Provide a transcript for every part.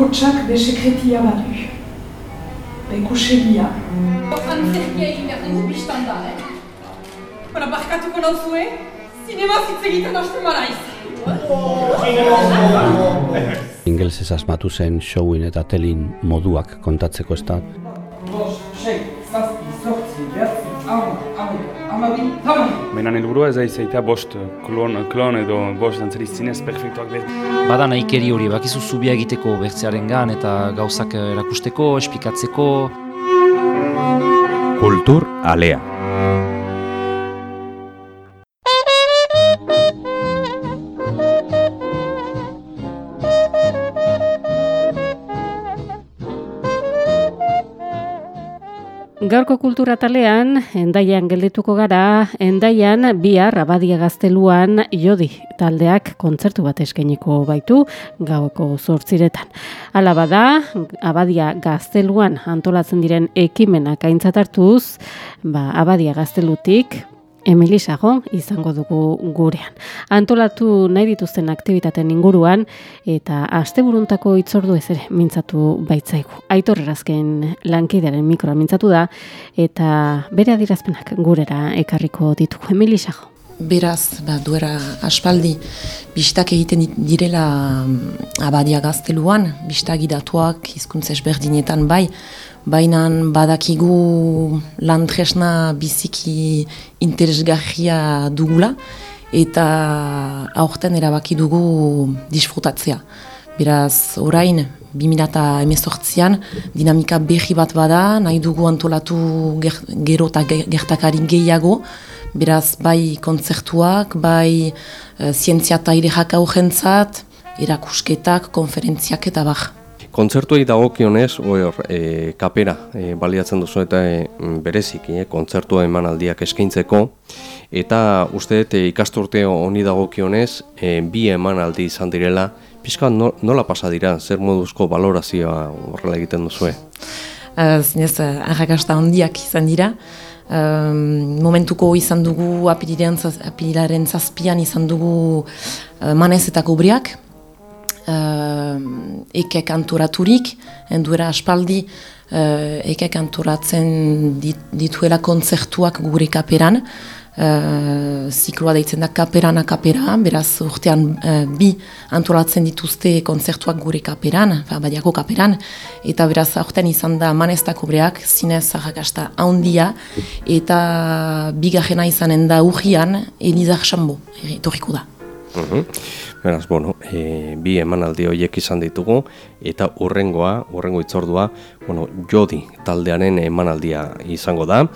bakotsak be sekretia badu. Bekusegia. Antzerkia egin behar dugu biztan da, eh? Bara, barkatuko nauzue, zinema zitz egiten hasten maraiz. Ingelesez asmatu zen showin eta telin moduak kontatzeko ez da. Menan helburua ez da izaita bost klon, klon edo bost dantzari zinez perfektuak behar. Bada nahikeri hori, bakizu zubia egiteko bertzearen gan eta gauzak erakusteko, esplikatzeko. Kultur alea. Gaurko kultura talean, endaian geldituko gara, endaian bihar abadia gazteluan jodi taldeak kontzertu bat eskainiko baitu gaueko zortziretan. Hala bada, abadia gazteluan antolatzen diren ekimenak aintzat hartuz, ba, abadia gaztelutik Emili Sago izango dugu gurean. Antolatu nahi dituzten aktivitateen inguruan eta asteburuntako itzordu ez ere mintzatu baitzaigu. Aitor erazken lankidearen mikroa mintzatu da eta bere adirazpenak gurera ekarriko ditugu. Sago. Beraz, ba, duera aspaldi, bistak egiten direla mm, abadia gazteluan, bistak idatuak hizkuntza ezberdinetan bai, baina badakigu lan tresna biziki interesgarria dugula eta aurten erabaki dugu disfrutatzea. Beraz, orain, 2018an dinamika berri bat bada, nahi dugu antolatu ger, gero eta gertakari gehiago, beraz, bai kontzertuak, bai e, zientzia eta irehak aurrentzat, erakusketak, konferentziak eta bar. Kontzertuei dagokionez, hor, e, kapera e, baliatzen duzu eta e, berezik, e, kontzertua emanaldiak eskaintzeko eta uste dut e, ikasturte honi dagokionez e, bi emanaldi izan direla, pixka nola pasa dira, zer moduzko valorazioa horrela egiten duzu? Uh, zinez, arrakasta handiak izan dira. Momentuko izan dugu apilaren zazpian izan dugu uh, manez eta kubriak, uh, ekek anturaturik, enduera aspaldi uh, ekek anturatzen dit, dituela kontzertuak gure kaperan, zikloa deitzen da kaperana kapera, beraz urtean bi antolatzen dituzte kontzertuak gure kaperan, fa, badiako kaperan, eta beraz urtean izan da maneztak obreak, zinez zahakasta handia, eta bigarrena izanen da urrian, Elizar Xambo, etorriko da. Mhm. Beraz, bueno, e, bi emanaldi horiek izan ditugu eta urrengoa, urrengo itzordua, bueno, Jodi taldearen emanaldia izango da.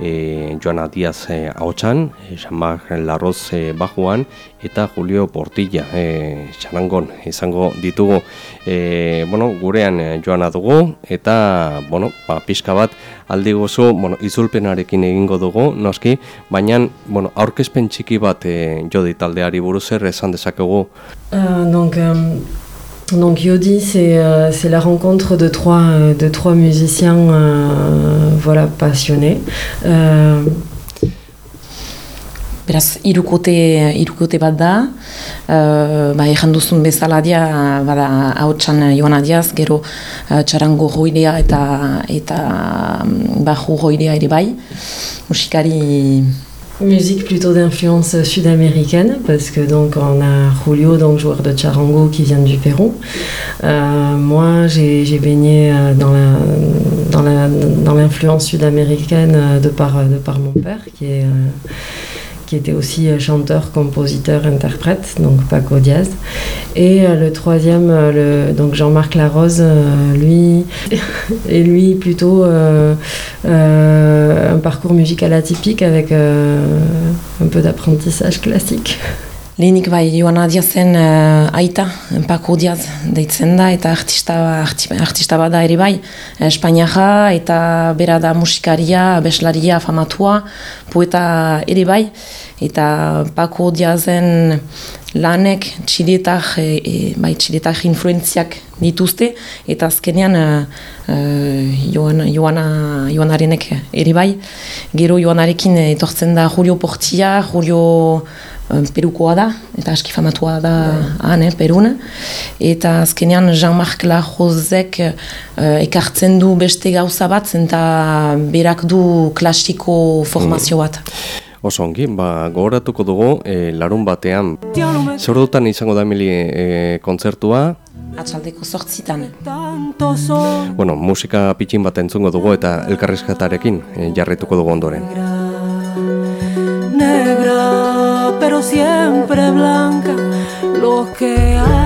E, Joana Diaz e, Ahotsan, e, Jean-Marc Larroz e, Bajuan eta Julio Portilla e, Xarangon izango ditugu. E, bueno, gurean e, Joana dugu eta bueno, ba, pixka bat aldi gozu, bueno, izulpenarekin egingo dugu, noski, baina bueno, aurkezpen txiki bat e, Jodi taldeari buruz zer esan dezakegu Euh, donc, euh, donc Yodi, c'est euh, la rencontre de trois, euh, de trois musiciens euh, voilà, passionnés. Euh, Beraz, irukote, irukote bat da, uh, ba, ezan duzun bezala dia, bada, hau txan joan adiaz, gero uh, txarango joidea eta, eta um, baju joidea ere bai. Musikari Musique plutôt d'influence sud-américaine, parce que donc on a Julio, donc joueur de charango qui vient du Pérou. Euh, moi, j'ai baigné euh, dans la dans l'influence sud-américaine euh, de par de par mon père, qui est qui était aussi chanteur, compositeur, interprète, donc Paco Diaz. Et le troisième, le, donc Jean-Marc Larose, lui, et lui plutôt euh, euh, un parcours musical atypique avec euh, un peu d'apprentissage classique. Lehenik bai, Joana Diazen uh, aita, Paco Diaz deitzen da, eta artista, artista bada ere bai, Espainiara, eta bera da musikaria, abeslaria, famatua, poeta ere bai, eta Paco Diazen lanek txiletak, e, e, bai, txiletak influenziak dituzte, eta azkenean uh, Joana, Joana, Joanarenek ere bai, gero Joanarekin etortzen da Julio Portia, Julio perukoa da, eta aski famatua da han, eh, perun. Eta azkenean Jean-Marc Lajozek uh, ekartzen du beste gauza bat, eta berak du klasiko formazio bat. Oso ongi, ba, gogoratuko dugu, e, larun batean, zer izango da emili e, kontzertua? Atxaldeko sortzitan. Bueno, musika pitxin bat entzungo dugu eta elkarrizketarekin e, jarrituko dugu ondoren. Siempre blanca, lo que haga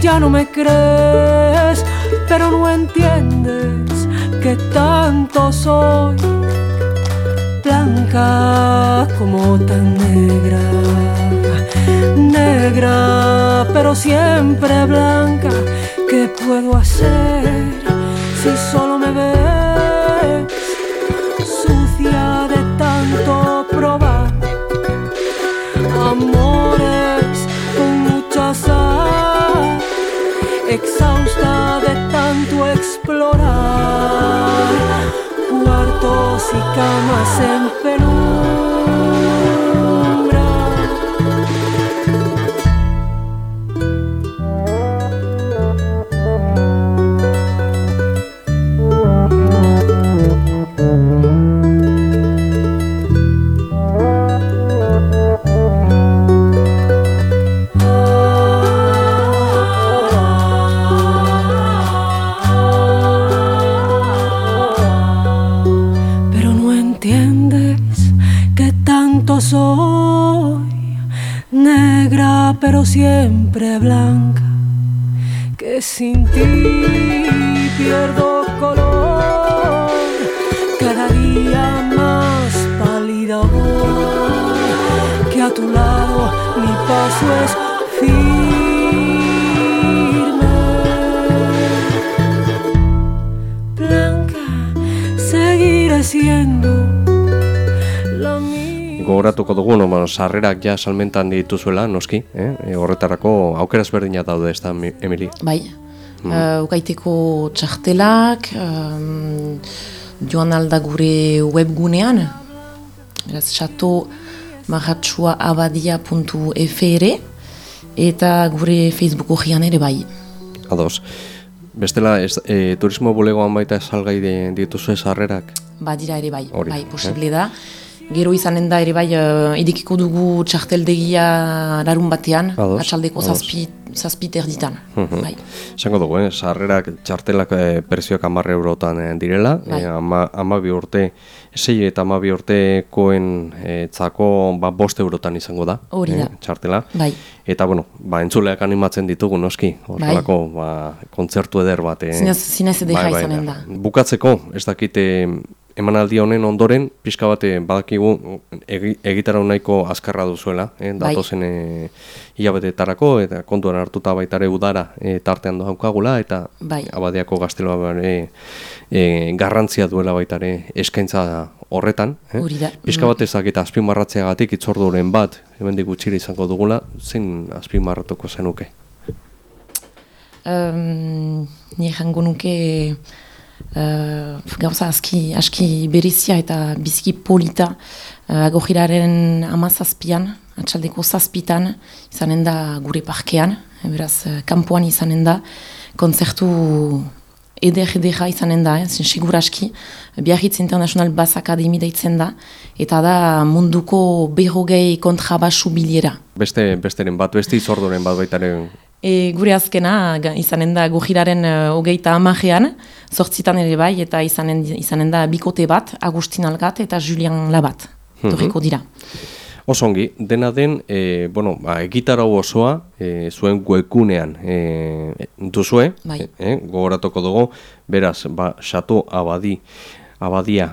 Ya no me crees, pero no entiendes que tanto soy blanca como tan negra, negra pero siempre blanca. ¿Qué puedo hacer mexicanos en Perú. Siempre blanca que sin ti pierdo color. Cada día más pálida que a tu lado mi paso es Gogoratuko dugu, no, bueno, sarrerak ja salmentan dituzuela, noski, eh? E, horretarako aukera ezberdinak daude ez da, Mi- Emili? Bai, uh, ukaiteko txartelak, um, joan alda gure webgunean, beraz, xato marratxuaabadia.fr eta gure Facebook horrian ere bai. Ados. Bestela, ez, e, turismo bulegoan baita salgai dituzue sarrerak? Badira ere bai, Hori, bai, eh? posible da. Gero izanen da ere bai, uh, edikiko dugu txarteldegia larun batean, Ados, atxaldeko ados. zazpi, zazpi terditan. Mhm. Bai. Esango dugu, eh? sarrerak txartelak eh, prezioak amarre eurotan eh, direla, Bai. eh, ama, amabi urte, sei eta amabi urtekoen eh, txako ba, bost eurotan izango da, Hori da. eh, txartela. Bai. Eta, bueno, ba, entzuleak animatzen ditugu, noski, horrelako ba, kontzertu eder bat. Eh. Zinez- zinez ederra izanen da. Bukatzeko, ez dakite emanaldi honen ondoren, pixka bat eh, badakigu egi, egitarau nahiko azkarra duzuela, eh, Bai. datozen eh, hilabetetarako, eta kontuan hartuta baita ere udara eh, tartean daukagula, eta Bai. abadiako gazteloa ere eh, garrantzia duela baita ere eskaintza horretan. Eh? Hori da. Pixka bat ezak eta azpimarratzeagatik itzorduren bat, hemendik gutxira izango dugula, zein azpimarratuko zenuke? Um, ni jango nuke uh, gauza aski, aski berizia eta biziki polita uh, agojiraren amazazpian, atxaldeko zazpitan, izanen da gure parkean, beraz, uh, kanpoan izanen da, konzertu eder edera izanen da, eh, zen segur aski, Biarritz International Bass Academy deitzen da, eta da munduko berrogei kontrabasu bilera. Beste, besteren bat, beste izorduren bat baitaren E, gure azkena izanen da gojiraren uh, hogeita amajean, sortzitan ere bai, eta izanen, izanen da bikote bat, Agustin Algat eta Julian Labat. Mhm. Torriko dira. Oso ongi, dena den, e, bueno, ba, egitarau osoa e, zuen webgunean e, duzue, Bai. e, gogoratuko dugu, beraz, ba, xato abadi, abadia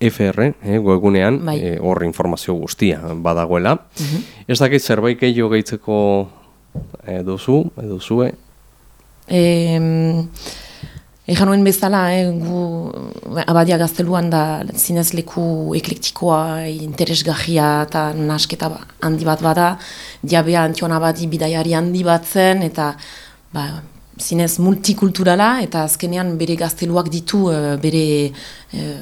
FR, eh, webgunean, Bai. eh, hor informazio guztia badagoela. Mhm. Ez dakit zerbait gehiago gehitzeko eh, duzu, edo zue, E, Egan nuen bezala, eh, gu abadia gazteluan da zinez leku eklektikoa, interesgarria eta nasketa ba- handi bat bada, diabea antion abadi bidaiari handi bat zen, eta ba, zinez multikulturala, eta azkenean bere gazteluak ditu eh, bere eh,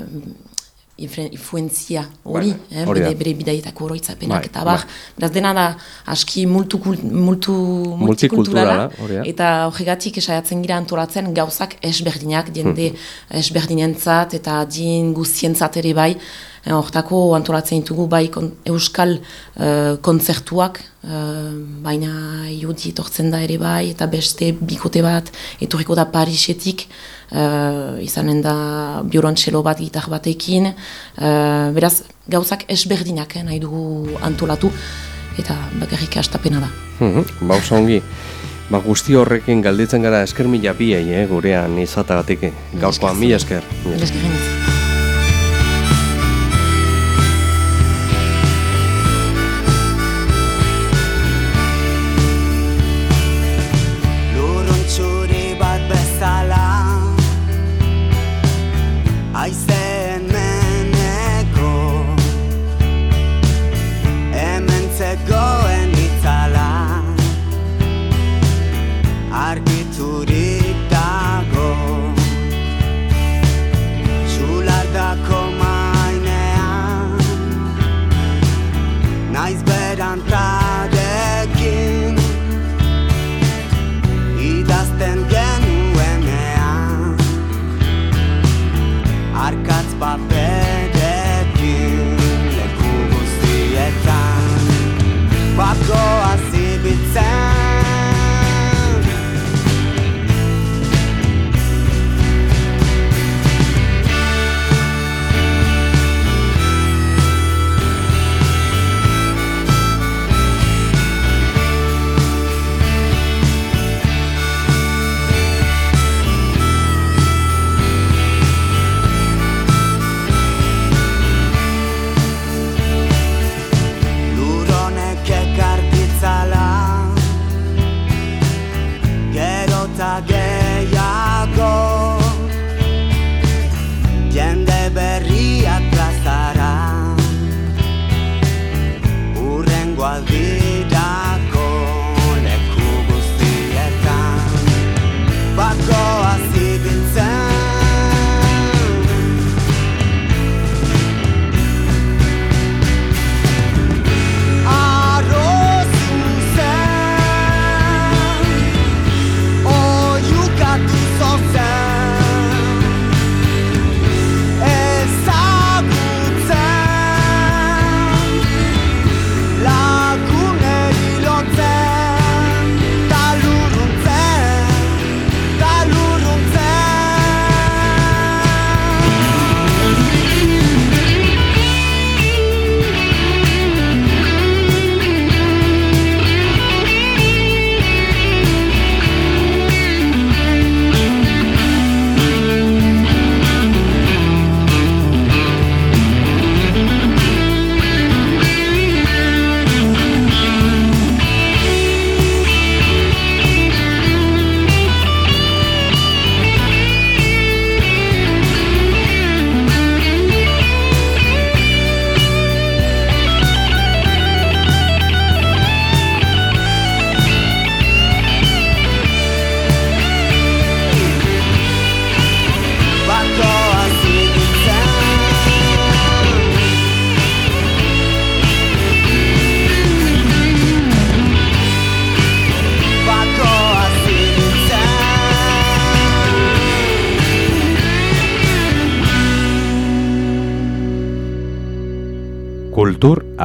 influenzia hori, eh, bere, bere bidaietako oroitzapenak, Bai, eta bar, bai. beraz dena da aski multu, multu, Multikulturala, eta horregatik esaiatzen gira antolatzen gauzak esberdinak, jende Hmm. esberdinentzat eta din guztientzat ere bai, Eh, hortako antolatzen ditugu bai kon, euskal eh, kontzertuak, eh, baina jodi etortzen da ere bai, eta beste bikote bat, etorriko da Parisetik, uh, izanen da biolontxelo bat gitar batekin, eh, beraz gauzak esberdinak eh, nahi dugu antolatu, eta bakarrik astapena da. Mhm, Ba, oso ongi. Ba, guzti horrekin galditzen gara esker mila biei, eh, gurean izatagatik. Gaurkoan, mila esker. Mila esker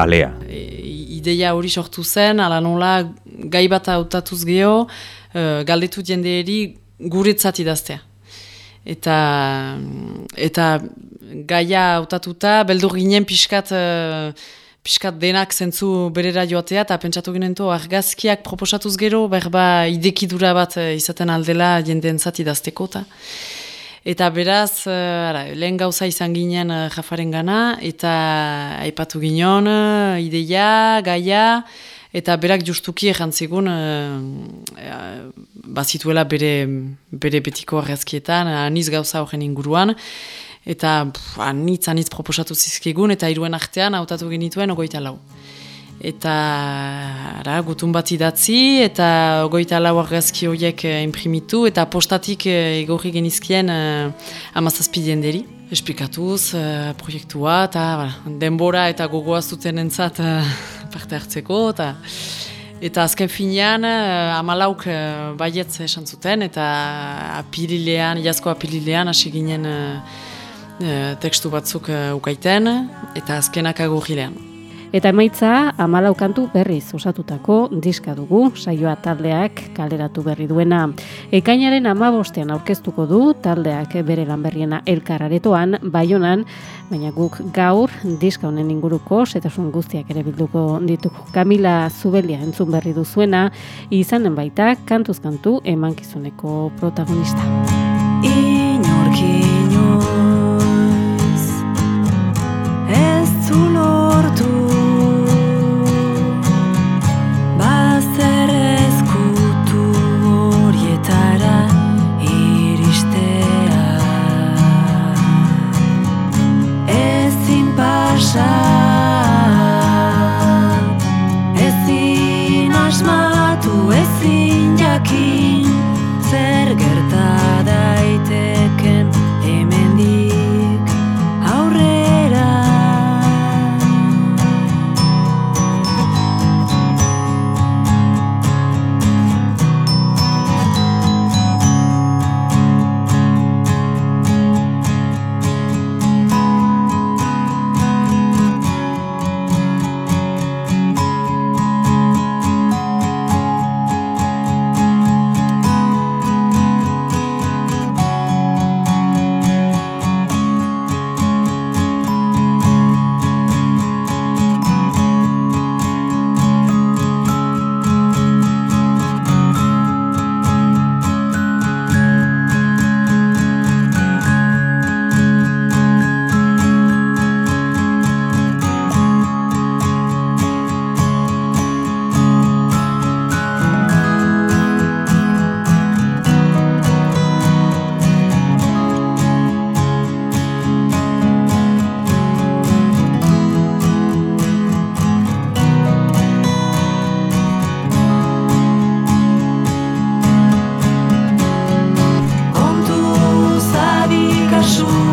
alea. e, ideia hori sortu zen, ala nola gai bat hautatuz geho, e, galdetu jendeeri guretzat idaztea. Eta, eta gaia hautatuta, beldur ginen pixkat, e, pixkat denak zentzu berera joatea, eta pentsatu ginen to, argazkiak proposatuz gero, berba idekidura bat e, izaten aldela jendeentzat idazteko. Ta. Eta beraz, uh, ara, lehen gauza izan ginen uh, Jafaren gana, eta aipatu ginen, uh, ideia, gaia, eta berak justuki errantzigun, uh, uh, bazituela bere, bere betiko arrezkietan, aniz gauza horren inguruan, eta anitz, anitz proposatu zizkigun, eta iruen artean hautatu genituen ogoita lau eta ara, gutun bat idatzi, eta goita lau argazki horiek uh, imprimitu, eta postatik egorri genizkien uh, amazazpidien deri. Esplikatuz, uh, proiektua, eta denbora eta gogoa zuten entzat uh, parte hartzeko, eta Eta azken finean, uh, amalauk uh, baietz esan zuten, eta apililean, jazko apililean, hasi ginen uh, tekstu batzuk ukaiten, eta azkenak agurrilean. Eta emaitza amalau kantu berriz osatutako diska dugu, saioa taldeak kaleratu berri duena. Ekainaren amabostean aurkeztuko du taldeak bere lanberriena elkararetoan, baionan, baina guk gaur diska honen inguruko setasun guztiak ere bilduko dituko. Kamila Zubelia entzun berri duzuena, izanen baita kantuz kantu emankizuneko protagonista. Inorki 是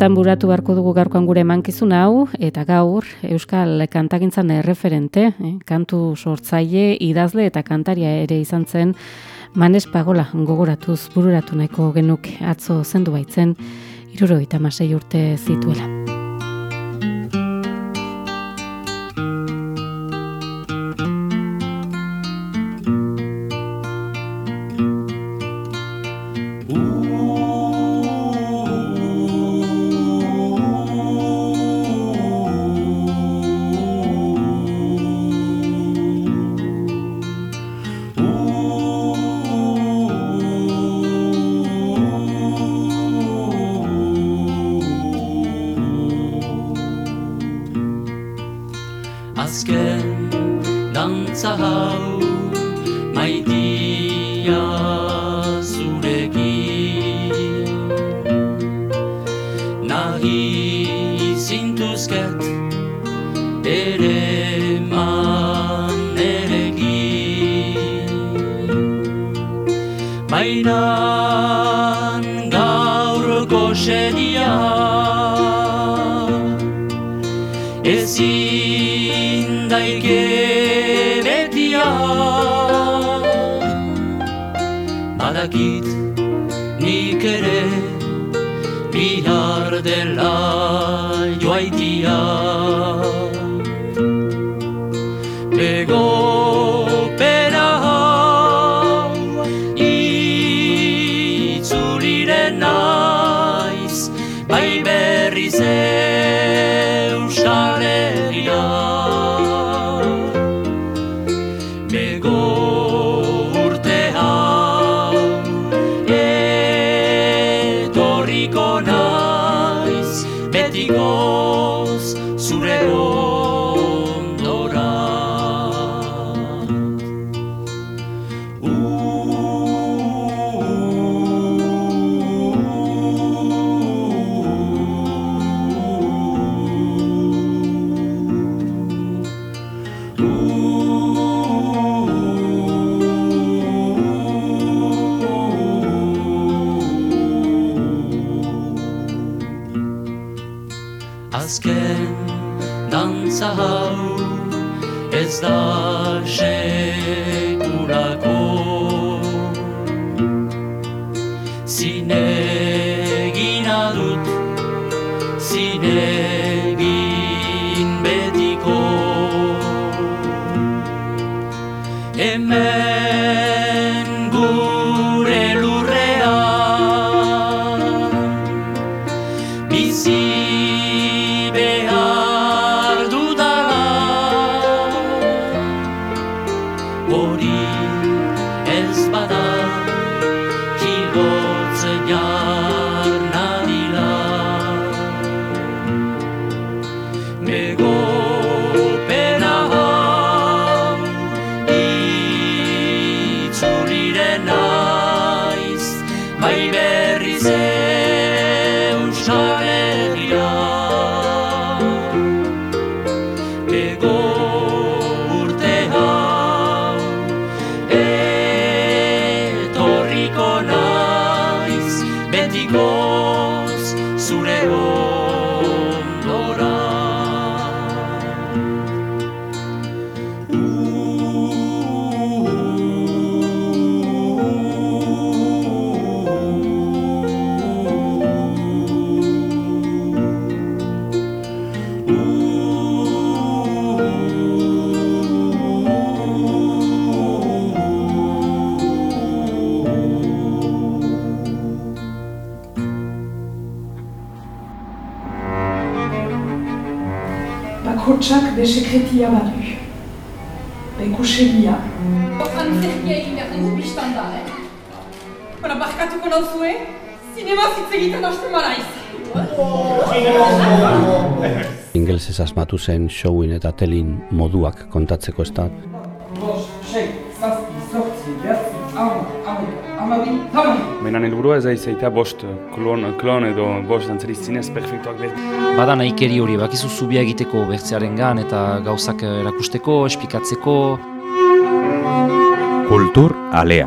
Bauntan buratu beharko dugu gaurkoan gure mankizun hau, eta gaur Euskal kantagintzan erreferente, eh, kantu sortzaile, idazle eta kantaria ere izan zen, Manes Pagola gogoratuz bururatu nahiko genuk atzo zendu baitzen, iruro eta masei urte zituela. Mainan gaurko sedia. Ezin daike betia. Badakit and on. Bakotsak be sekretia badu. Bekusegia. Antzerkia egin behar dugu biztan da, eh? Bara, barkatuko nauzue, zinema zitz egiten hasten maraiz. Ingelsez asmatu zen showin eta telin moduak kontatzeko ez da. Menan helburua ez aizaita bost klon, klon edo bost dantzari zinez perfektuak behar. Bada nahikeri hori, bakizu zubia egiteko bertzearen gan eta gauzak erakusteko, espikatzeko. Kultur alea.